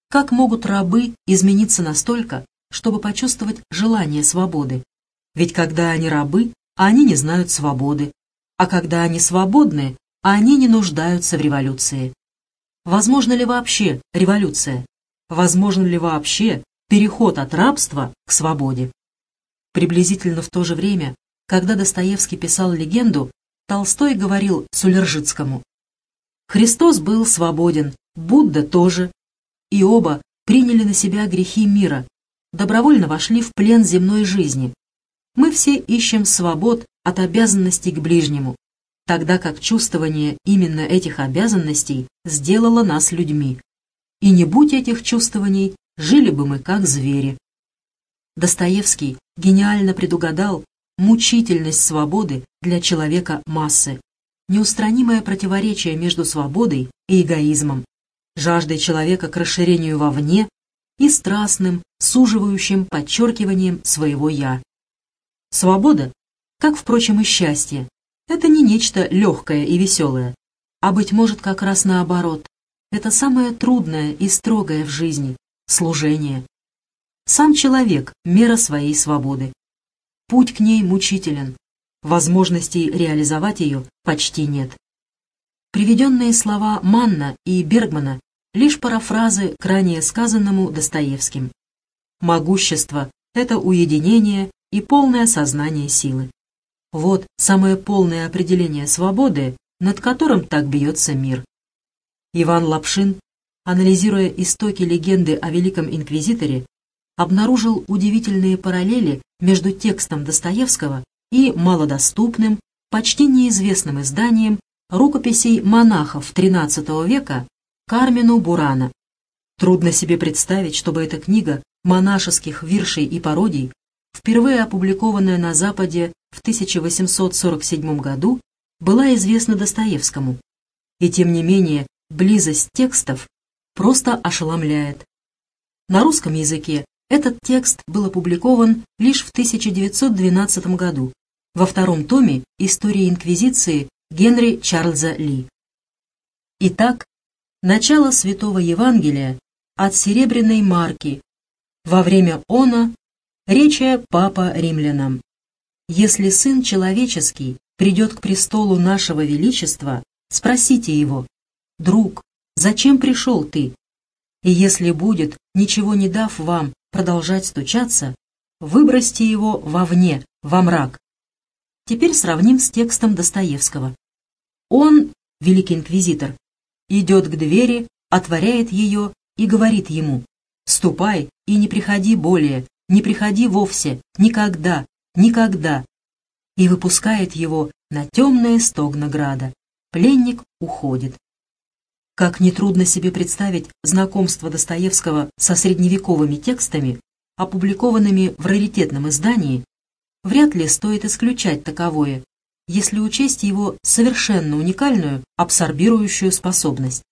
Как могут рабы измениться настолько, чтобы почувствовать желание свободы? Ведь когда они рабы, они не знают свободы, а когда они свободны, они не нуждаются в революции. Возможно ли вообще революция? Возможно ли вообще переход от рабства к свободе. Приблизительно в то же время, когда Достоевский писал легенду, Толстой говорил Сулержицкому «Христос был свободен, Будда тоже, и оба приняли на себя грехи мира, добровольно вошли в плен земной жизни. Мы все ищем свобод от обязанностей к ближнему, тогда как чувствование именно этих обязанностей сделало нас людьми. И не будь этих чувствований, жили бы мы как звери. Достоевский гениально предугадал мучительность свободы для человека массы, неустранимое противоречие между свободой и эгоизмом, жаждой человека к расширению вовне и страстным, суживающим подчеркиванием своего «я». Свобода, как, впрочем, и счастье, это не нечто легкое и веселое, а, быть может, как раз наоборот, это самое трудное и строгое в жизни, служение. Сам человек — мера своей свободы. Путь к ней мучителен. Возможностей реализовать ее почти нет. Приведенные слова Манна и Бергмана — лишь парафразы к ранее сказанному Достоевским. Могущество — это уединение и полное сознание силы. Вот самое полное определение свободы, над которым так бьется мир. Иван Лапшин, анализируя истоки легенды о Великом Инквизиторе, обнаружил удивительные параллели между текстом Достоевского и малодоступным, почти неизвестным изданием рукописей монахов XIII века Кармену Бурана. Трудно себе представить, чтобы эта книга монашеских виршей и пародий, впервые опубликованная на Западе в 1847 году, была известна Достоевскому. И тем не менее, близость текстов просто ошеломляет. На русском языке этот текст был опубликован лишь в 1912 году во втором томе «Истории Инквизиции» Генри Чарльза Ли. Итак, начало Святого Евангелия от Серебряной Марки. Во время она речи Папа Римлянам. Если Сын Человеческий придет к престолу нашего Величества, спросите его, «Друг, зачем пришел ты?» И если будет, ничего не дав вам, продолжать стучаться, выбросьте его вовне, во мрак. Теперь сравним с текстом Достоевского. Он, великий инквизитор, идет к двери, отворяет ее и говорит ему, «Ступай и не приходи более, не приходи вовсе, никогда, никогда!» и выпускает его на темное стогна града. Пленник уходит. Как нетрудно себе представить знакомство Достоевского со средневековыми текстами, опубликованными в раритетном издании, вряд ли стоит исключать таковое, если учесть его совершенно уникальную абсорбирующую способность.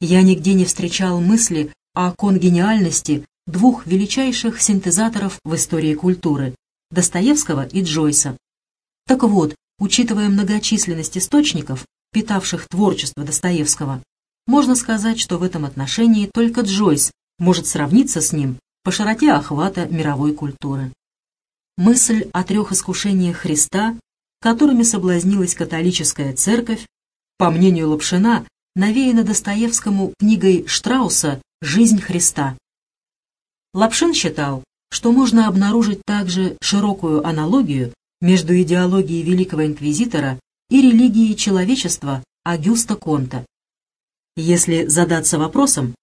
Я нигде не встречал мысли о конгениальности двух величайших синтезаторов в истории культуры – Достоевского и Джойса. Так вот, учитывая многочисленность источников, питавших творчество Достоевского, можно сказать, что в этом отношении только Джойс может сравниться с ним по широте охвата мировой культуры. Мысль о трех искушениях Христа которыми соблазнилась католическая церковь, по мнению Лапшина, навеяна Достоевскому книгой Штрауса «Жизнь Христа». Лапшин считал, что можно обнаружить также широкую аналогию между идеологией великого инквизитора и религией человечества Агюста Конта. Если задаться вопросом,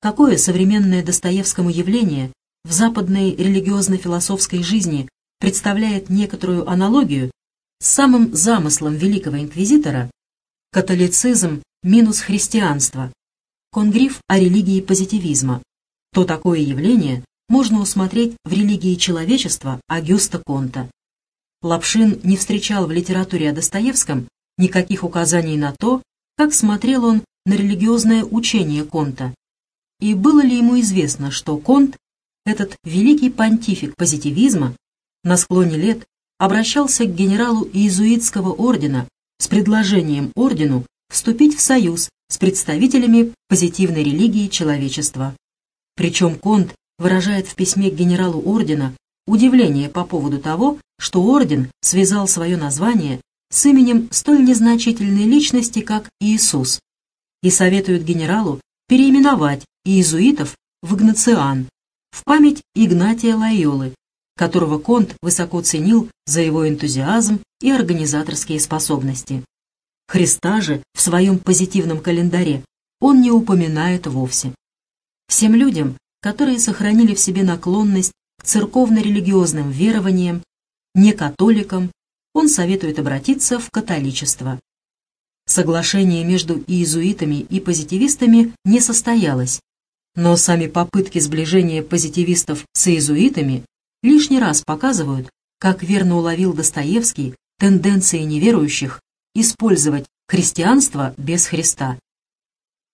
какое современное Достоевскому явление в западной религиозно-философской жизни представляет некоторую аналогию самым замыслом великого инквизитора католицизм минус христианство, конгриф о религии позитивизма, то такое явление можно усмотреть в религии человечества Агюста Конта. Лапшин не встречал в литературе о Достоевском никаких указаний на то, как смотрел он на религиозное учение Конта, и было ли ему известно, что Конт, этот великий понтифик позитивизма, на склоне лет обращался к генералу иезуитского ордена с предложением ордену вступить в союз с представителями позитивной религии человечества. Причем Конт выражает в письме к генералу ордена удивление по поводу того, что орден связал свое название с именем столь незначительной личности, как Иисус, и советует генералу переименовать иезуитов в Игнациан в память Игнатия Лайолы, которого Конт высоко ценил за его энтузиазм и организаторские способности. Христа же в своем позитивном календаре он не упоминает вовсе. Всем людям, которые сохранили в себе наклонность к церковно-религиозным верованиям, не католикам, он советует обратиться в католичество. Соглашение между иезуитами и позитивистами не состоялось, но сами попытки сближения позитивистов с иезуитами лишний раз показывают, как верно уловил Достоевский тенденции неверующих использовать христианство без Христа.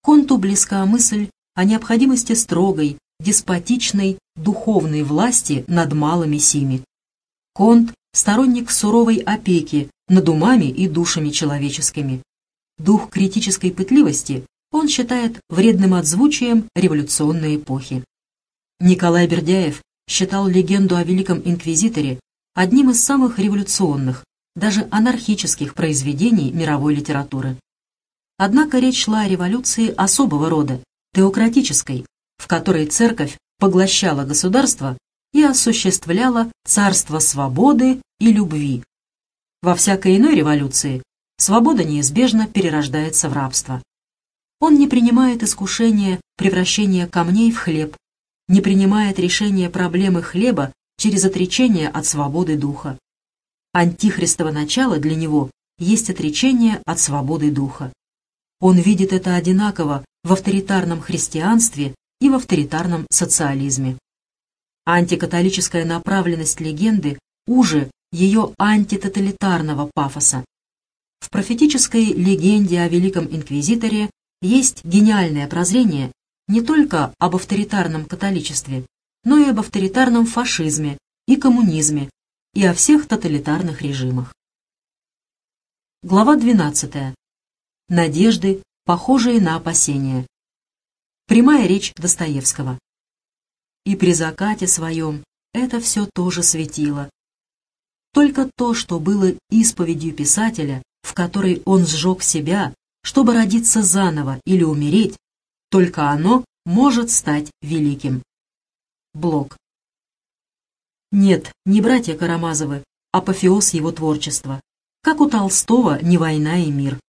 Конту близка мысль о необходимости строгой, деспотичной, духовной власти над малыми сими. Конт – сторонник суровой опеки над умами и душами человеческими. Дух критической пытливости он считает вредным отзвучием революционной эпохи. Николай Бердяев считал легенду о Великом Инквизиторе одним из самых революционных, даже анархических произведений мировой литературы. Однако речь шла о революции особого рода, теократической, в которой церковь поглощала государство и осуществляла царство свободы и любви. Во всякой иной революции свобода неизбежно перерождается в рабство. Он не принимает искушение превращения камней в хлеб, не принимает решения проблемы хлеба через отречение от свободы духа. Антихристово начало для него есть отречение от свободы духа. Он видит это одинаково в авторитарном христианстве и в авторитарном социализме. Антикатолическая направленность легенды уже ее антитоталитарного пафоса. В профетической легенде о Великом Инквизиторе есть гениальное прозрение не только об авторитарном католичестве, но и об авторитарном фашизме и коммунизме и о всех тоталитарных режимах. Глава 12. Надежды, похожие на опасения. Прямая речь Достоевского. И при закате своем это все тоже светило. Только то, что было исповедью писателя, в которой он сжег себя, чтобы родиться заново или умереть, только оно может стать великим. Блок. Нет, не братья Карамазовы, апофеоз его творчества. Как у Толстого «Не война и мир».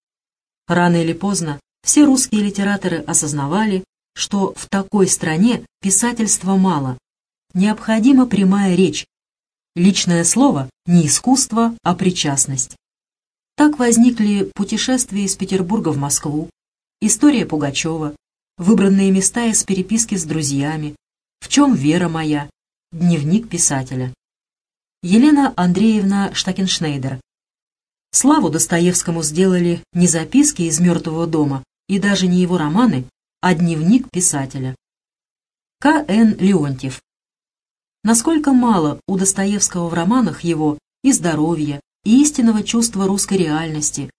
Рано или поздно все русские литераторы осознавали, что в такой стране писательства мало. Необходима прямая речь. Личное слово – не искусство, а причастность. Так возникли путешествия из Петербурга в Москву, история Пугачева, выбранные места из переписки с друзьями, в чем вера моя, дневник писателя. Елена Андреевна Штакеншнейдер. Славу Достоевскому сделали не записки из «Мертвого дома» и даже не его романы, а дневник писателя. К. Н. Леонтьев. Насколько мало у Достоевского в романах его и здоровья, и истинного чувства русской реальности,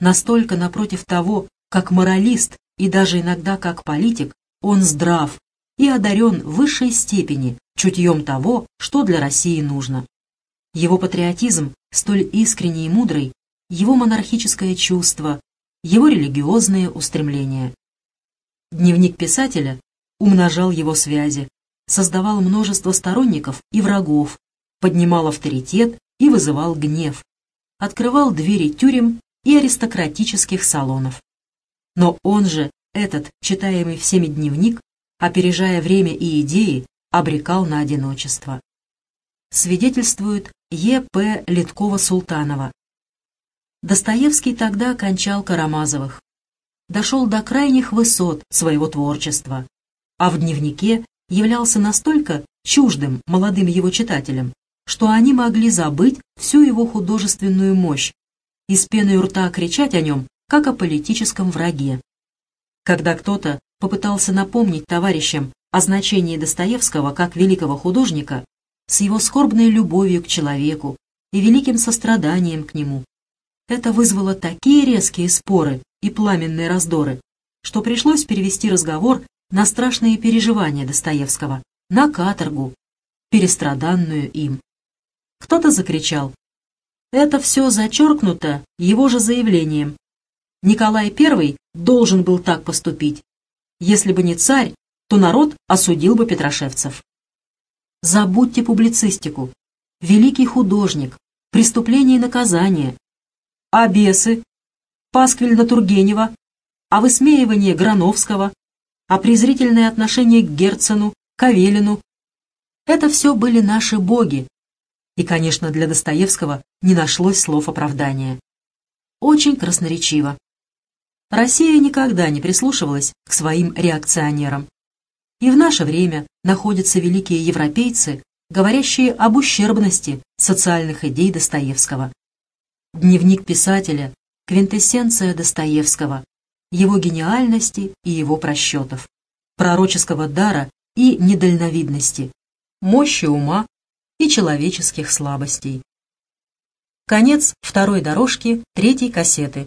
настолько напротив того, как моралист и даже иногда как политик, он здрав и одарен высшей степени чутьем того, что для России нужно. Его патриотизм столь искренний и мудрый, его монархическое чувство, его религиозные устремления. Дневник писателя умножал его связи, создавал множество сторонников и врагов, поднимал авторитет и вызывал гнев, открывал двери тюрем и аристократических салонов. Но он же, этот, читаемый всеми дневник, опережая время и идеи, обрекал на одиночество. Свидетельствует Е.П. Леткова-Султанова. Достоевский тогда кончал Карамазовых, дошел до крайних высот своего творчества, а в дневнике являлся настолько чуждым молодым его читателям, что они могли забыть всю его художественную мощь и с пеной у рта кричать о нем как о политическом враге. Когда кто-то попытался напомнить товарищам о значении Достоевского как великого художника с его скорбной любовью к человеку и великим состраданием к нему, это вызвало такие резкие споры и пламенные раздоры, что пришлось перевести разговор на страшные переживания Достоевского, на каторгу, перестраданную им. Кто-то закричал. Это все зачеркнуто его же заявлением, Николай I должен был так поступить. Если бы не царь, то народ осудил бы Петрошевцев. Забудьте публицистику. Великий художник, преступление и наказание. А бесы? Пасквиль на Тургенева? А высмеивание Грановского? А презрительное отношение к Герцену, Кавелину? Это все были наши боги. И, конечно, для Достоевского не нашлось слов оправдания. Очень красноречиво. Россия никогда не прислушивалась к своим реакционерам. И в наше время находятся великие европейцы, говорящие об ущербности социальных идей Достоевского. Дневник писателя – квинтэссенция Достоевского, его гениальности и его просчетов, пророческого дара и недальновидности, мощи ума и человеческих слабостей. Конец второй дорожки третьей кассеты